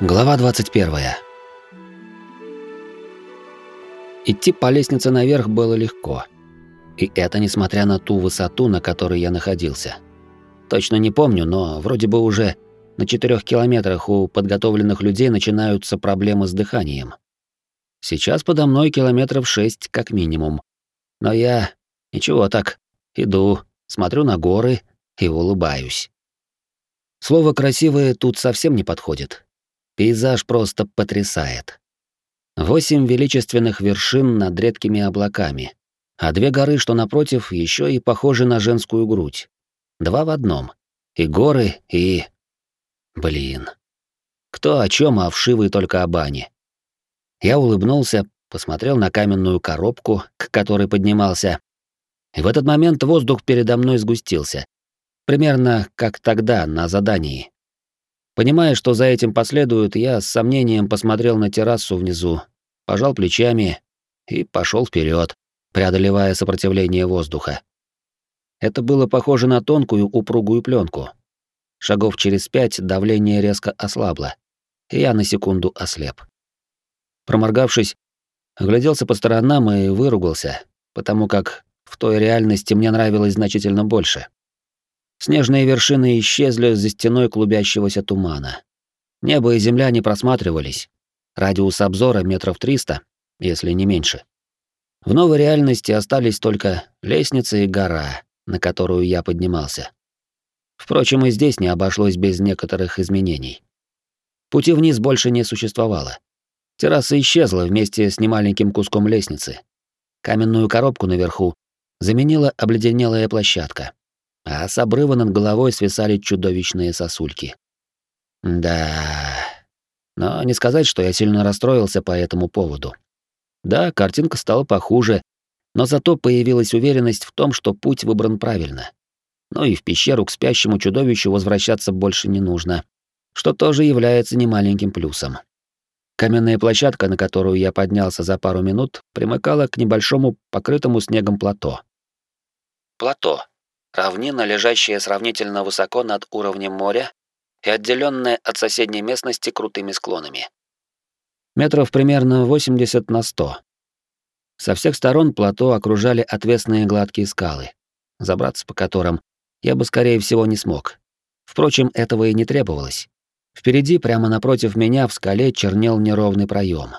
Глава 21. Идти по лестнице наверх было легко. И это несмотря на ту высоту, на которой я находился. Точно не помню, но вроде бы уже на четырех километрах у подготовленных людей начинаются проблемы с дыханием. Сейчас подо мной километров шесть как минимум. Но я ничего так, иду, смотрю на горы и улыбаюсь. Слово «красивое» тут совсем не подходит. Пейзаж просто потрясает. Восемь величественных вершин над редкими облаками, а две горы, что напротив, еще и похожи на женскую грудь. Два в одном. И горы, и... Блин. Кто о чем, а вшивый только о бане. Я улыбнулся, посмотрел на каменную коробку, к которой поднимался. И в этот момент воздух передо мной сгустился. Примерно как тогда, на задании. Понимая, что за этим последует, я с сомнением посмотрел на террасу внизу, пожал плечами и пошел вперед, преодолевая сопротивление воздуха. Это было похоже на тонкую упругую пленку. Шагов через пять давление резко ослабло, и я на секунду ослеп. Проморгавшись, огляделся по сторонам и выругался, потому как в той реальности мне нравилось значительно больше. Снежные вершины исчезли за стеной клубящегося тумана. Небо и земля не просматривались. Радиус обзора метров триста, если не меньше. В новой реальности остались только лестница и гора, на которую я поднимался. Впрочем, и здесь не обошлось без некоторых изменений. Пути вниз больше не существовало. Терраса исчезла вместе с немаленьким куском лестницы. Каменную коробку наверху заменила обледенелая площадка а с обрыва над головой свисали чудовищные сосульки. Да, но не сказать, что я сильно расстроился по этому поводу. Да, картинка стала похуже, но зато появилась уверенность в том, что путь выбран правильно. Ну и в пещеру к спящему чудовищу возвращаться больше не нужно, что тоже является немаленьким плюсом. Каменная площадка, на которую я поднялся за пару минут, примыкала к небольшому покрытому снегом плато. Плато равнина, лежащая сравнительно высоко над уровнем моря и отделенная от соседней местности крутыми склонами. Метров примерно 80 на 100. Со всех сторон плато окружали отвесные гладкие скалы, забраться по которым я бы, скорее всего, не смог. Впрочем, этого и не требовалось. Впереди, прямо напротив меня, в скале чернел неровный проем.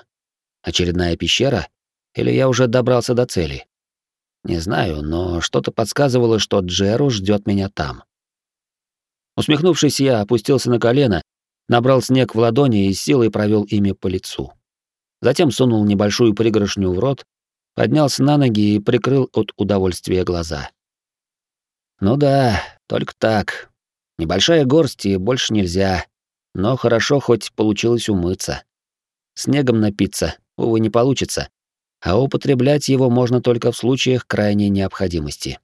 Очередная пещера? Или я уже добрался до цели? Не знаю, но что-то подсказывало, что Джеру ждет меня там. Усмехнувшись, я опустился на колено, набрал снег в ладони и силой провел ими по лицу. Затем сунул небольшую пригоршню в рот, поднялся на ноги и прикрыл от удовольствия глаза. Ну да, только так. Небольшая горсть и больше нельзя. Но хорошо хоть получилось умыться. Снегом напиться, увы, не получится а употреблять его можно только в случаях крайней необходимости.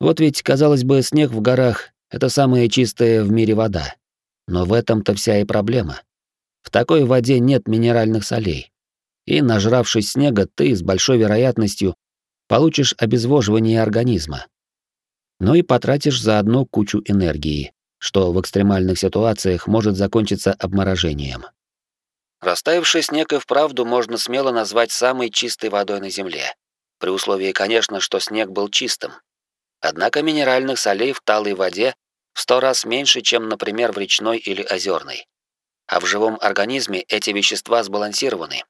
Вот ведь, казалось бы, снег в горах — это самая чистая в мире вода. Но в этом-то вся и проблема. В такой воде нет минеральных солей. И, нажравшись снега, ты с большой вероятностью получишь обезвоживание организма. Ну и потратишь заодно кучу энергии, что в экстремальных ситуациях может закончиться обморожением. Растаявший снег и вправду можно смело назвать самой чистой водой на Земле. При условии, конечно, что снег был чистым. Однако минеральных солей в талой воде в сто раз меньше, чем, например, в речной или озерной. А в живом организме эти вещества сбалансированы.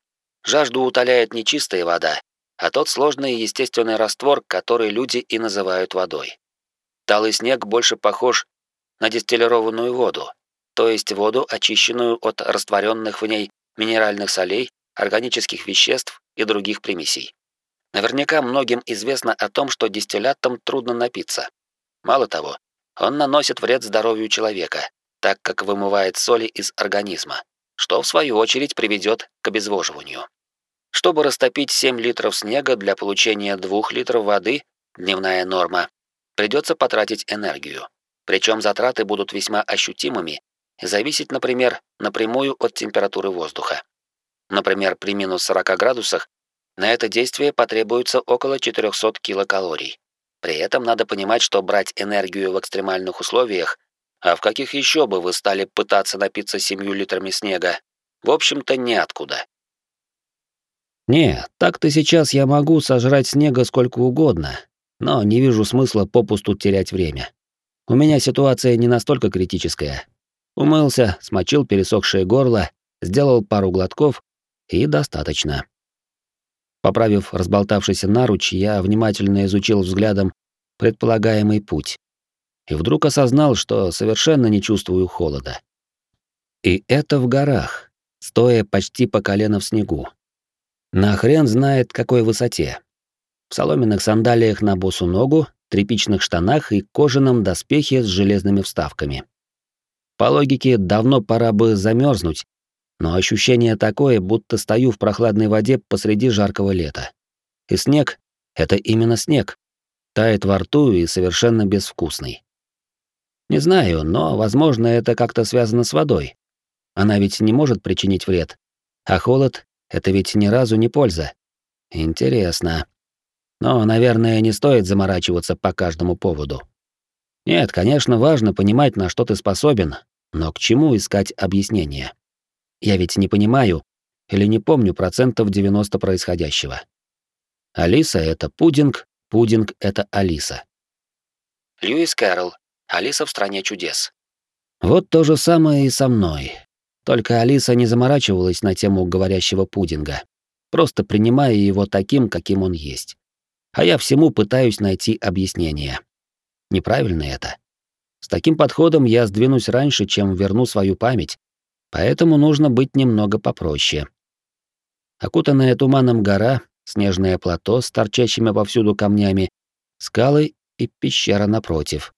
Жажду утоляет не чистая вода, а тот сложный естественный раствор, который люди и называют водой. Талый снег больше похож на дистиллированную воду, то есть воду, очищенную от растворенных в ней минеральных солей, органических веществ и других примесей. Наверняка многим известно о том, что дистиллятом трудно напиться. Мало того, он наносит вред здоровью человека, так как вымывает соли из организма, что в свою очередь приведет к обезвоживанию. Чтобы растопить 7 литров снега для получения 2 литров воды, дневная норма, придется потратить энергию. Причем затраты будут весьма ощутимыми зависеть, например, напрямую от температуры воздуха. Например, при минус 40 градусах на это действие потребуется около 400 килокалорий. При этом надо понимать, что брать энергию в экстремальных условиях А в каких еще бы вы стали пытаться напиться семью литрами снега? В общем-то, неоткуда. Не, так-то сейчас я могу сожрать снега сколько угодно, но не вижу смысла попусту терять время. У меня ситуация не настолько критическая. Умылся, смочил пересохшее горло, сделал пару глотков, и достаточно. Поправив разболтавшийся наруч, я внимательно изучил взглядом предполагаемый путь. И вдруг осознал, что совершенно не чувствую холода. И это в горах, стоя почти по колено в снегу. На хрен знает какой высоте. В соломенных сандалиях на босу ногу, тряпичных штанах и кожаном доспехе с железными вставками. По логике, давно пора бы замерзнуть, но ощущение такое, будто стою в прохладной воде посреди жаркого лета. И снег — это именно снег. Тает во рту и совершенно безвкусный. Не знаю, но, возможно, это как-то связано с водой. Она ведь не может причинить вред. А холод — это ведь ни разу не польза. Интересно. Но, наверное, не стоит заморачиваться по каждому поводу. Нет, конечно, важно понимать, на что ты способен, но к чему искать объяснения? Я ведь не понимаю или не помню процентов 90 происходящего. Алиса — это пудинг, пудинг — это Алиса. Льюис Кэрролл. Алиса в стране чудес. Вот то же самое и со мной. Только Алиса не заморачивалась на тему говорящего пудинга, просто принимая его таким, каким он есть. А я всему пытаюсь найти объяснение. Неправильно это. Таким подходом я сдвинусь раньше, чем верну свою память, поэтому нужно быть немного попроще. Окутанная туманом гора, снежное плато с торчащими повсюду камнями, скалы и пещера напротив.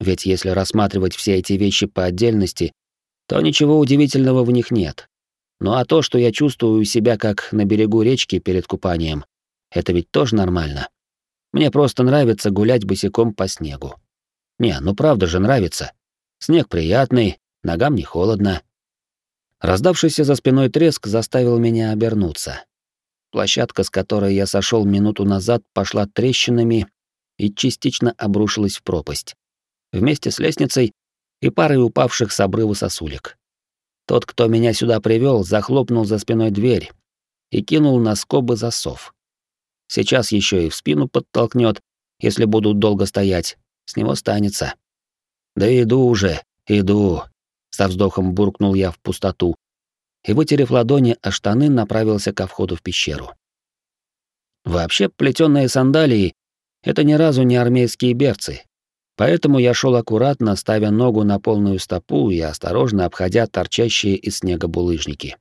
Ведь если рассматривать все эти вещи по отдельности, то ничего удивительного в них нет. Ну а то, что я чувствую себя как на берегу речки перед купанием, это ведь тоже нормально. Мне просто нравится гулять босиком по снегу. Не, ну правда же нравится. Снег приятный, ногам не холодно, Раздавшийся за спиной треск заставил меня обернуться. Площадка, с которой я сошел минуту назад, пошла трещинами и частично обрушилась в пропасть. Вместе с лестницей и парой упавших с обрыва сосулек. Тот, кто меня сюда привел, захлопнул за спиной дверь и кинул на скобы засов. Сейчас еще и в спину подтолкнет, если буду долго стоять, с него станется. Да иду уже, иду, со вздохом буркнул я в пустоту и, вытерев ладони о штаны, направился ко входу в пещеру. Вообще, плетёные сандалии — это ни разу не армейские берцы, поэтому я шел аккуратно, ставя ногу на полную стопу и осторожно обходя торчащие из снега булыжники.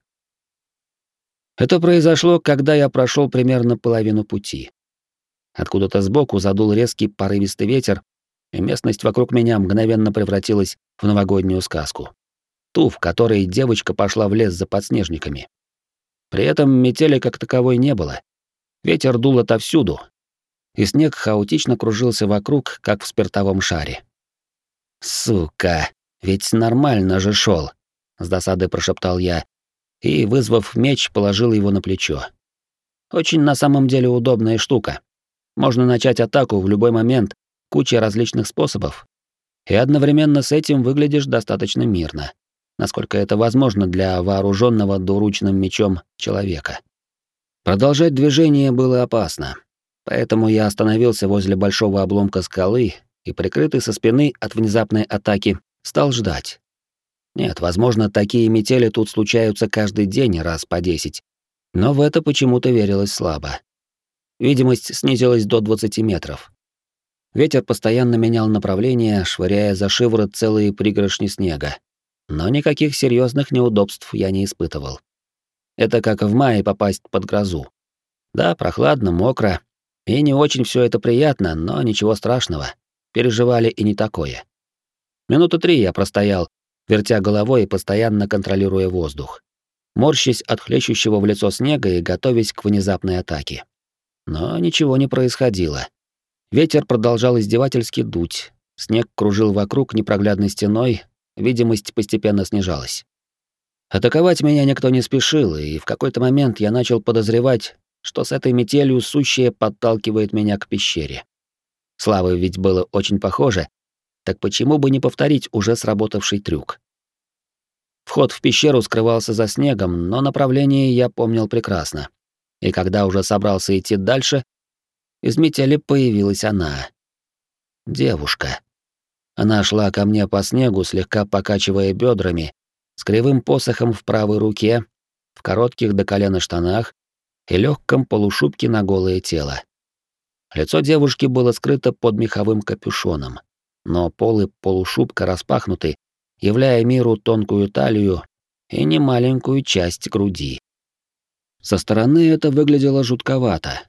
Это произошло, когда я прошел примерно половину пути. Откуда-то сбоку задул резкий порывистый ветер, и местность вокруг меня мгновенно превратилась в новогоднюю сказку ту, в которой девочка пошла в лес за подснежниками. При этом метели как таковой не было. Ветер дул отовсюду, и снег хаотично кружился вокруг, как в спиртовом шаре. «Сука, ведь нормально же шел, с досадой прошептал я и, вызвав меч, положил его на плечо. Очень на самом деле удобная штука. Можно начать атаку в любой момент, куча различных способов. И одновременно с этим выглядишь достаточно мирно насколько это возможно для вооруженного двуручным мечом человека. Продолжать движение было опасно, поэтому я остановился возле большого обломка скалы и, прикрытый со спины от внезапной атаки, стал ждать. Нет, возможно, такие метели тут случаются каждый день раз по десять, но в это почему-то верилось слабо. Видимость снизилась до 20 метров. Ветер постоянно менял направление, швыряя за шиворот целые пригоршни снега, но никаких серьезных неудобств я не испытывал. Это как в мае попасть под грозу. Да, прохладно, мокро, и не очень все это приятно, но ничего страшного. Переживали и не такое. Минуты три я простоял, вертя головой и постоянно контролируя воздух, морщась от хлещущего в лицо снега и готовясь к внезапной атаке. Но ничего не происходило. Ветер продолжал издевательски дуть, снег кружил вокруг непроглядной стеной, видимость постепенно снижалась. Атаковать меня никто не спешил, и в какой-то момент я начал подозревать, что с этой метелью сущее подталкивает меня к пещере. Славы ведь было очень похоже, Так почему бы не повторить уже сработавший трюк? Вход в пещеру скрывался за снегом, но направление я помнил прекрасно. И когда уже собрался идти дальше, из метели появилась она. Девушка. Она шла ко мне по снегу, слегка покачивая бедрами, с кривым посохом в правой руке, в коротких до колена штанах и легком полушубке на голое тело. Лицо девушки было скрыто под меховым капюшоном, но полы полушубка распахнуты, являя миру тонкую талию и немаленькую часть груди. Со стороны это выглядело жутковато.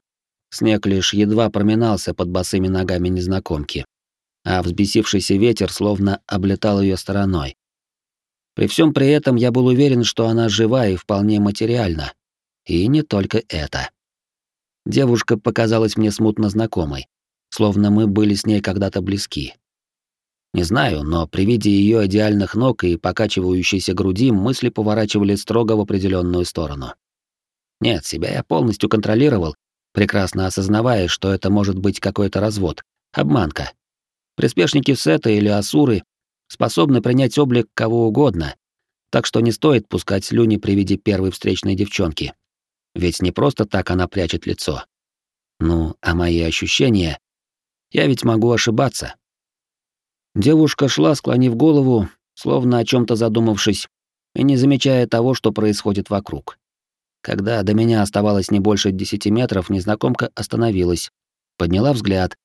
Снег лишь едва проминался под босыми ногами незнакомки, а взбесившийся ветер словно облетал ее стороной. При всем при этом я был уверен, что она жива и вполне материальна. И не только это. Девушка показалась мне смутно знакомой, словно мы были с ней когда-то близки. Не знаю, но при виде ее идеальных ног и покачивающейся груди мысли поворачивали строго в определенную сторону. Нет, себя я полностью контролировал, прекрасно осознавая, что это может быть какой-то развод, обманка. Приспешники Сета или Асуры способны принять облик кого угодно, так что не стоит пускать слюни при виде первой встречной девчонки. Ведь не просто так она прячет лицо. Ну, а мои ощущения... Я ведь могу ошибаться. Девушка шла, склонив голову, словно о чем то задумавшись, и не замечая того, что происходит вокруг. Когда до меня оставалось не больше десяти метров, незнакомка остановилась, подняла взгляд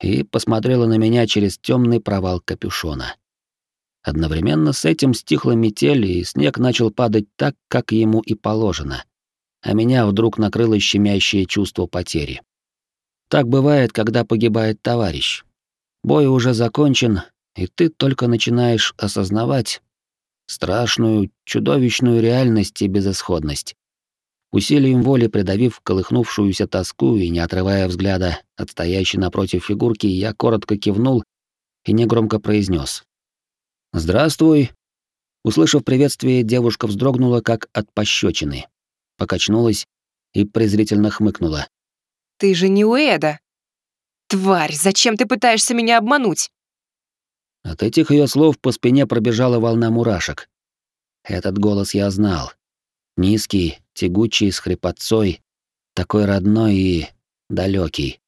и посмотрела на меня через темный провал капюшона. Одновременно с этим стихла метель, и снег начал падать так, как ему и положено. А меня вдруг накрыло щемящее чувство потери. Так бывает, когда погибает товарищ. Бой уже закончен, и ты только начинаешь осознавать страшную, чудовищную реальность и безысходность. Усилием воли придавив колыхнувшуюся тоску и не отрывая взгляда от стоящей напротив фигурки, я коротко кивнул и негромко произнес: «Здравствуй». Услышав приветствие, девушка вздрогнула, как от пощечины, покачнулась и презрительно хмыкнула. «Ты же не Уэда!» «Тварь, зачем ты пытаешься меня обмануть?» От этих ее слов по спине пробежала волна мурашек. Этот голос я знал. Низкий, тягучий, с хрипотцой, такой родной и далекий.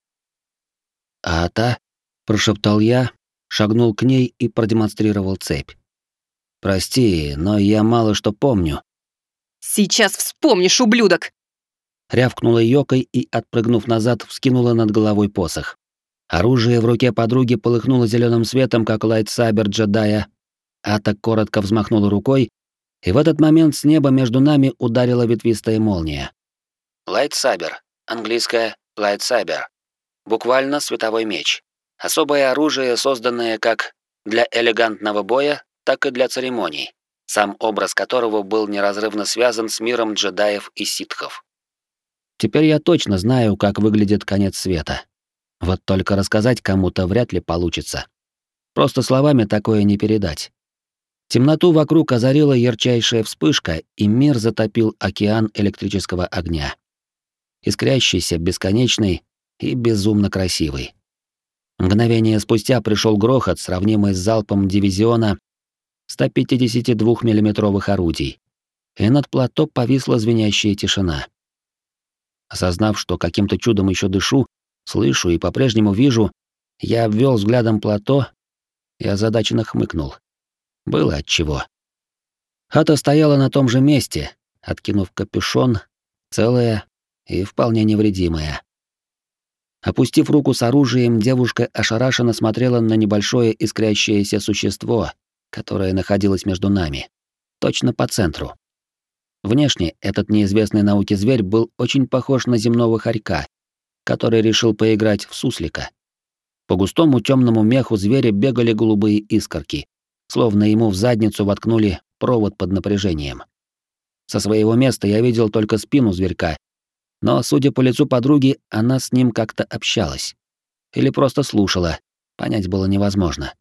«А та?» — прошептал я, шагнул к ней и продемонстрировал цепь. «Прости, но я мало что помню». «Сейчас вспомнишь, ублюдок!» Рявкнула Йоко и, отпрыгнув назад, вскинула над головой посох. Оружие в руке подруги полыхнуло зеленым светом, как лайтсабер джедая. А та коротко взмахнула рукой, и в этот момент с неба между нами ударила ветвистая молния. Лайтсабер. Английское lightsaber. Буквально световой меч. Особое оружие, созданное как для элегантного боя, так и для церемоний, сам образ которого был неразрывно связан с миром джедаев и ситхов. Теперь я точно знаю, как выглядит конец света. Вот только рассказать кому-то вряд ли получится. Просто словами такое не передать. Темноту вокруг озарила ярчайшая вспышка, и мир затопил океан электрического огня. Искрящийся, бесконечный и безумно красивый. Мгновение спустя пришел грохот, сравнимый с залпом дивизиона 152 миллиметровых орудий, и над плато повисла звенящая тишина. Осознав, что каким-то чудом еще дышу, слышу и по-прежнему вижу, я обвел взглядом плато и озадаченно хмыкнул. Было отчего. Хата стояла на том же месте, откинув капюшон, целая и вполне невредимая. Опустив руку с оружием, девушка ошарашенно смотрела на небольшое искрящееся существо, которое находилось между нами, точно по центру. Внешне этот неизвестный науке зверь был очень похож на земного хорька, который решил поиграть в суслика. По густому темному меху зверя бегали голубые искорки, словно ему в задницу воткнули провод под напряжением. Со своего места я видел только спину зверька, но, судя по лицу подруги, она с ним как-то общалась. Или просто слушала, понять было невозможно.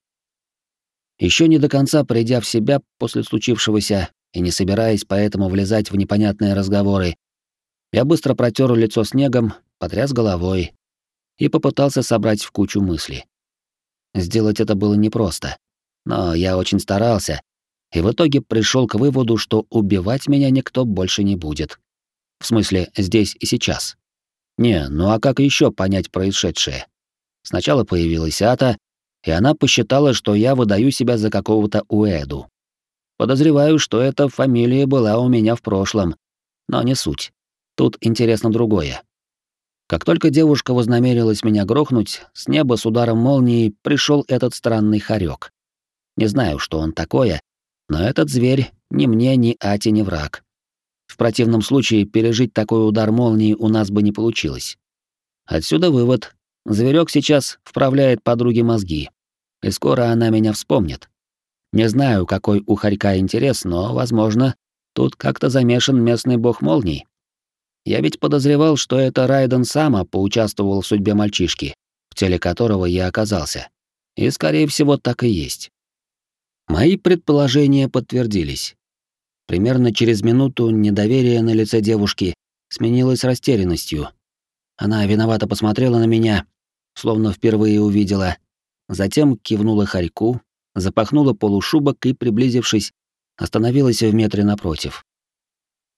Еще не до конца придя в себя после случившегося и не собираясь поэтому влезать в непонятные разговоры, я быстро протер лицо снегом, потряс головой и попытался собрать в кучу мысли. Сделать это было непросто. Но я очень старался, и в итоге пришел к выводу, что убивать меня никто больше не будет. В смысле, здесь и сейчас. Не, ну а как еще понять происшедшее? Сначала появилась Ата, и она посчитала, что я выдаю себя за какого-то Уэду. Подозреваю, что эта фамилия была у меня в прошлом, но не суть. Тут интересно другое. Как только девушка вознамерилась меня грохнуть, с неба с ударом молнии пришел этот странный хорек. Не знаю, что он такое, но этот зверь ни мне, ни Ати не враг. В противном случае пережить такой удар молнии у нас бы не получилось. Отсюда вывод. Зверек сейчас вправляет подруге мозги. И скоро она меня вспомнит. Не знаю, какой у хорька интерес, но, возможно, тут как-то замешан местный бог молний. Я ведь подозревал, что это Райден Сама поучаствовал в судьбе мальчишки, в теле которого я оказался. И, скорее всего, так и есть. Мои предположения подтвердились. Примерно через минуту недоверие на лице девушки сменилось растерянностью. Она виновато посмотрела на меня, словно впервые увидела, затем кивнула Харьку, запахнула полушубок и, приблизившись, остановилась в метре напротив.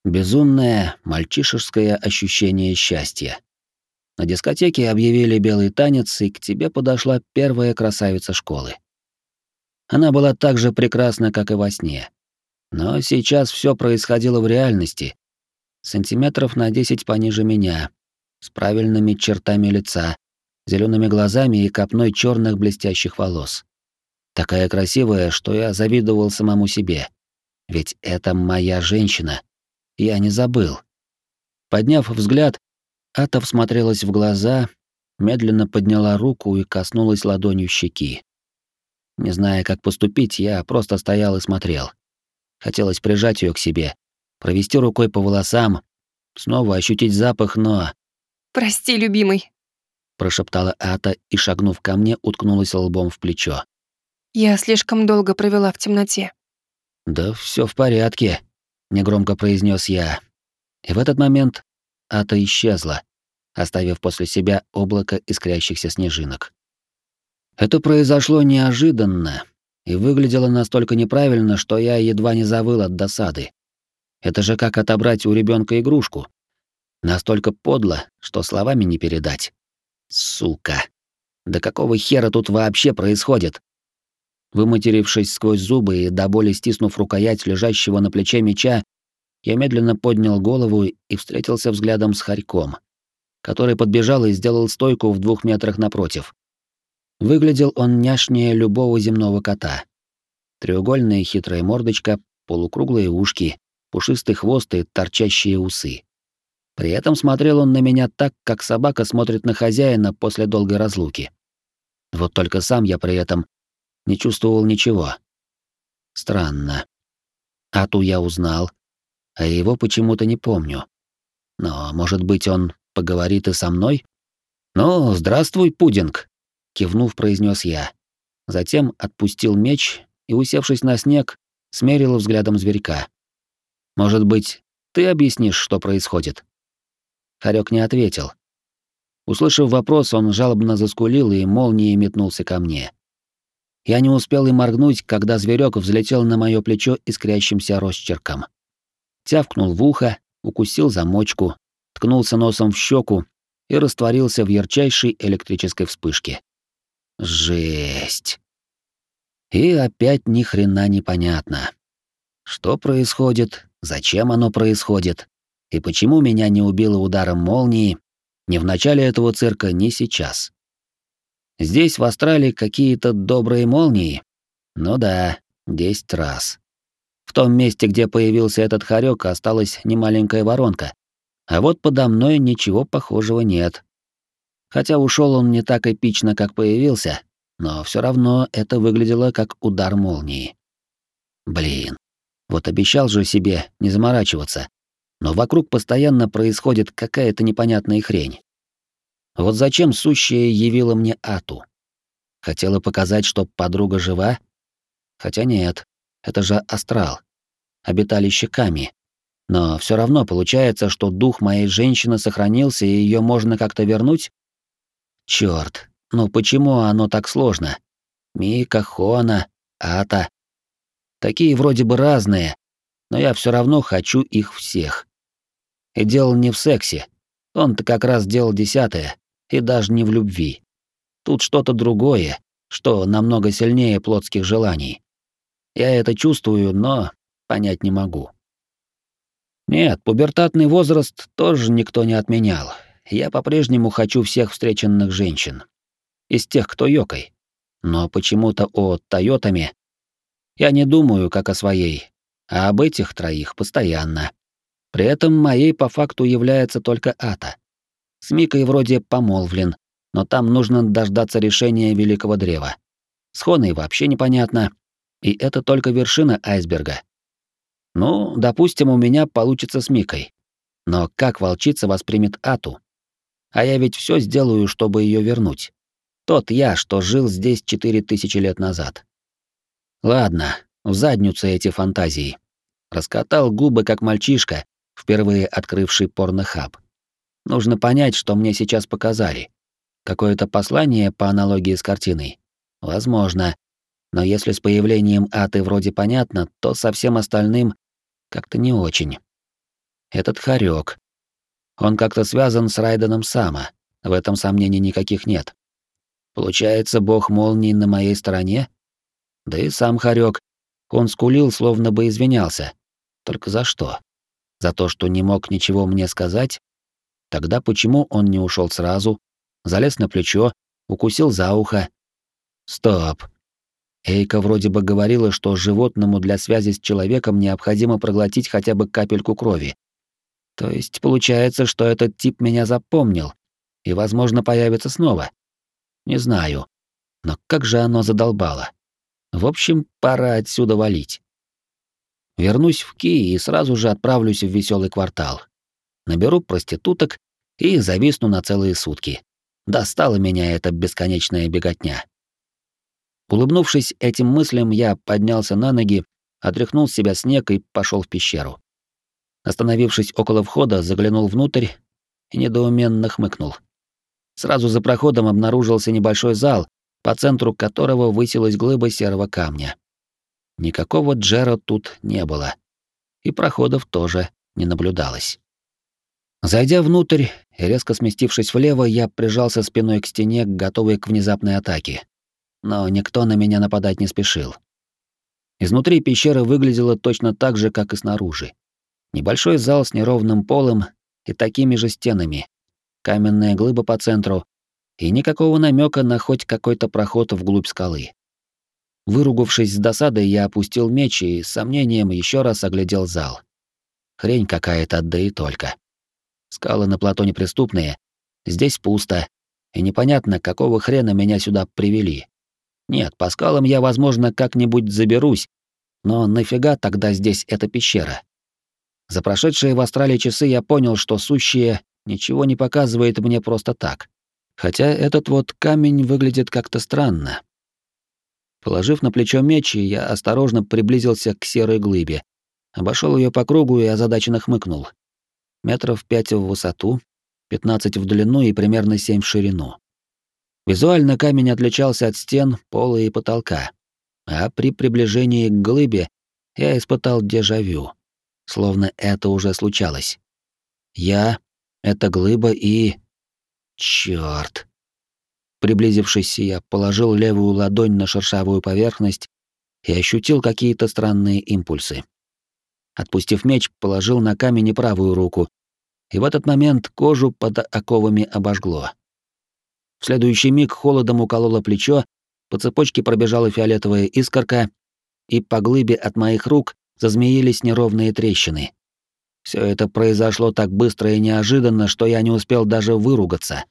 Безумное мальчишеское ощущение счастья. На дискотеке объявили белый танец, и к тебе подошла первая красавица школы. Она была так же прекрасна, как и во сне. Но сейчас все происходило в реальности. Сантиметров на десять пониже меня, с правильными чертами лица, зелеными глазами и копной черных блестящих волос. Такая красивая, что я завидовал самому себе. Ведь это моя женщина — я не забыл. Подняв взгляд, Ата всмотрелась в глаза, медленно подняла руку и коснулась ладонью щеки. Не зная, как поступить, я просто стоял и смотрел. Хотелось прижать ее к себе, провести рукой по волосам, снова ощутить запах, но... «Прости, любимый», — прошептала Ата и, шагнув ко мне, уткнулась лбом в плечо. «Я слишком долго провела в темноте». «Да все в порядке», негромко произнес я. И в этот момент Ата исчезла, оставив после себя облако искрящихся снежинок. Это произошло неожиданно и выглядело настолько неправильно, что я едва не завыл от досады. Это же как отобрать у ребенка игрушку. Настолько подло, что словами не передать. Сука. Да какого хера тут вообще происходит? Выматерившись сквозь зубы и до боли стиснув рукоять лежащего на плече меча, я медленно поднял голову и встретился взглядом с Харьком, который подбежал и сделал стойку в двух метрах напротив. Выглядел он няшнее любого земного кота. Треугольная хитрая мордочка, полукруглые ушки, пушистый хвост и торчащие усы. При этом смотрел он на меня так, как собака смотрит на хозяина после долгой разлуки. Вот только сам я при этом не чувствовал ничего. Странно. Ату я узнал, а его почему-то не помню. Но, может быть, он поговорит и со мной? «Ну, здравствуй, пудинг!» — кивнув, произнес я. Затем отпустил меч и, усевшись на снег, смерил взглядом зверька. «Может быть, ты объяснишь, что происходит?» Харек не ответил. Услышав вопрос, он жалобно заскулил и молнией метнулся ко мне. Я не успел и моргнуть, когда зверек взлетел на мое плечо искрящимся росчерком. Тявкнул в ухо, укусил замочку, ткнулся носом в щеку и растворился в ярчайшей электрической вспышке. Жесть. И опять ни хрена непонятно. Что происходит, зачем оно происходит, и почему меня не убило ударом молнии ни в начале этого цирка, ни сейчас. Здесь в Австралии какие-то добрые молнии? Ну да, десять раз. В том месте, где появился этот хорек, осталась немаленькая воронка. А вот подо мной ничего похожего нет. Хотя ушел он не так эпично, как появился, но все равно это выглядело как удар молнии. Блин, вот обещал же себе не заморачиваться, но вокруг постоянно происходит какая-то непонятная хрень. Вот зачем сущая явила мне Ату? Хотела показать, что подруга жива? Хотя нет, это же астрал. Обиталище Ками. Но все равно получается, что дух моей женщины сохранился, и ее можно как-то вернуть? Черт, ну почему оно так сложно? Мика, Хона, Ата. Такие вроде бы разные, но я все равно хочу их всех. И дело не в сексе. Он-то как раз делал десятое, и даже не в любви. Тут что-то другое, что намного сильнее плотских желаний. Я это чувствую, но понять не могу. Нет, пубертатный возраст тоже никто не отменял. Я по-прежнему хочу всех встреченных женщин. Из тех, кто ёкой. Но почему-то о Тойотами я не думаю как о своей, а об этих троих постоянно. При этом моей по факту является только Ата. С Микой вроде помолвлен, но там нужно дождаться решения Великого Древа. С Хоной вообще непонятно. И это только вершина айсберга. Ну, допустим, у меня получится с Микой. Но как волчица воспримет Ату? А я ведь все сделаю, чтобы ее вернуть. Тот я, что жил здесь четыре тысячи лет назад. Ладно, в задницу эти фантазии. Раскатал губы, как мальчишка, впервые открывший порнохаб. Нужно понять, что мне сейчас показали. Какое-то послание по аналогии с картиной? Возможно. Но если с появлением Аты вроде понятно, то со всем остальным как-то не очень. Этот хорек. Он как-то связан с Райденом Сама, в этом сомнений никаких нет. Получается, бог молний на моей стороне? Да и сам хорек. Он скулил, словно бы извинялся. Только за что? За то, что не мог ничего мне сказать? Тогда почему он не ушел сразу? Залез на плечо, укусил за ухо. Стоп. Эйка вроде бы говорила, что животному для связи с человеком необходимо проглотить хотя бы капельку крови. То есть получается, что этот тип меня запомнил и, возможно, появится снова. Не знаю. Но как же оно задолбало. В общем, пора отсюда валить. Вернусь в Ки и сразу же отправлюсь в веселый квартал. Наберу проституток и зависну на целые сутки. Достала меня эта бесконечная беготня. Улыбнувшись этим мыслям, я поднялся на ноги, отряхнул с себя снег и пошел в пещеру. Остановившись около входа, заглянул внутрь и недоуменно хмыкнул. Сразу за проходом обнаружился небольшой зал, по центру которого высилась глыба серого камня. Никакого Джера тут не было. И проходов тоже не наблюдалось. Зайдя внутрь и резко сместившись влево, я прижался спиной к стене, готовый к внезапной атаке но никто на меня нападать не спешил. Изнутри пещера выглядела точно так же, как и снаружи. Небольшой зал с неровным полом и такими же стенами, каменная глыба по центру и никакого намека на хоть какой-то проход вглубь скалы. Выругавшись с досадой, я опустил меч и с сомнением еще раз оглядел зал. Хрень какая-то, да и только. Скалы на плато неприступные, здесь пусто, и непонятно, какого хрена меня сюда привели. Нет, по скалам я, возможно, как-нибудь заберусь, но нафига тогда здесь эта пещера? За прошедшие в Австралии часы я понял, что сущее ничего не показывает мне просто так. Хотя этот вот камень выглядит как-то странно. Положив на плечо меч, я осторожно приблизился к серой глыбе, обошел ее по кругу и озадаченно хмыкнул. Метров пять в высоту, пятнадцать в длину и примерно семь в ширину. Визуально камень отличался от стен, пола и потолка. А при приближении к глыбе я испытал дежавю. Словно это уже случалось. Я, эта глыба и... Чёрт. Приблизившись, я положил левую ладонь на шершавую поверхность и ощутил какие-то странные импульсы. Отпустив меч, положил на камень правую руку, и в этот момент кожу под оковами обожгло. В следующий миг холодом укололо плечо, по цепочке пробежала фиолетовая искорка, и по глыбе от моих рук зазмеились неровные трещины. Все это произошло так быстро и неожиданно, что я не успел даже выругаться.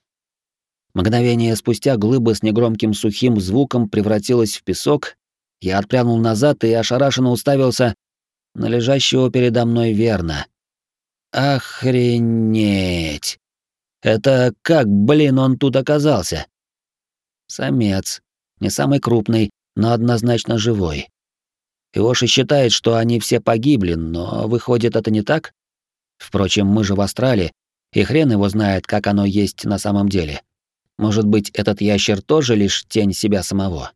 Мгновение спустя глыба с негромким сухим звуком превратилась в песок, я отпрянул назад и ошарашенно уставился на лежащего передо мной верно. Охренеть! Это как, блин, он тут оказался? Самец. Не самый крупный, но однозначно живой. Иоши считает, что они все погибли, но выходит это не так? Впрочем, мы же в Австралии, и хрен его знает, как оно есть на самом деле. Может быть, этот ящер тоже лишь тень себя самого?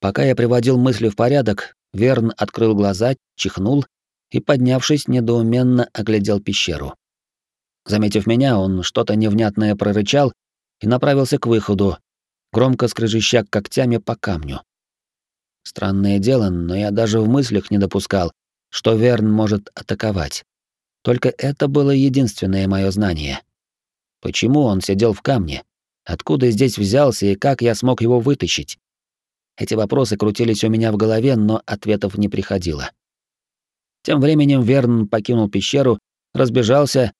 Пока я приводил мысли в порядок, Верн открыл глаза, чихнул и, поднявшись, недоуменно оглядел пещеру. Заметив меня, он что-то невнятное прорычал и направился к выходу, громко скрежеща когтями по камню. Странное дело, но я даже в мыслях не допускал, что Верн может атаковать. Только это было единственное мое знание. Почему он сидел в камне? Откуда здесь взялся и как я смог его вытащить? Эти вопросы крутились у меня в голове, но ответов не приходило. Тем временем Верн покинул пещеру, разбежался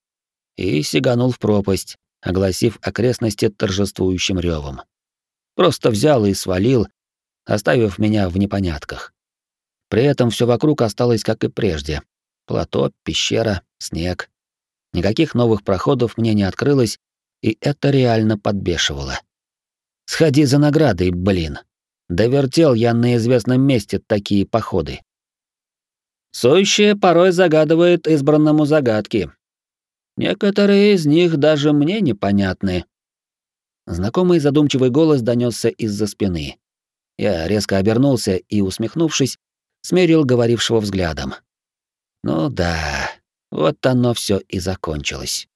и сиганул в пропасть, огласив окрестности торжествующим ревом. Просто взял и свалил, оставив меня в непонятках. При этом все вокруг осталось как и прежде. Плато, пещера, снег. Никаких новых проходов мне не открылось, и это реально подбешивало. Сходи за наградой, блин. Довертел я на известном месте такие походы. Сущее порой загадывает избранному загадки. Некоторые из них даже мне непонятны. Знакомый задумчивый голос донесся из-за спины. Я резко обернулся и, усмехнувшись, смерил говорившего взглядом. Ну да, вот оно все и закончилось.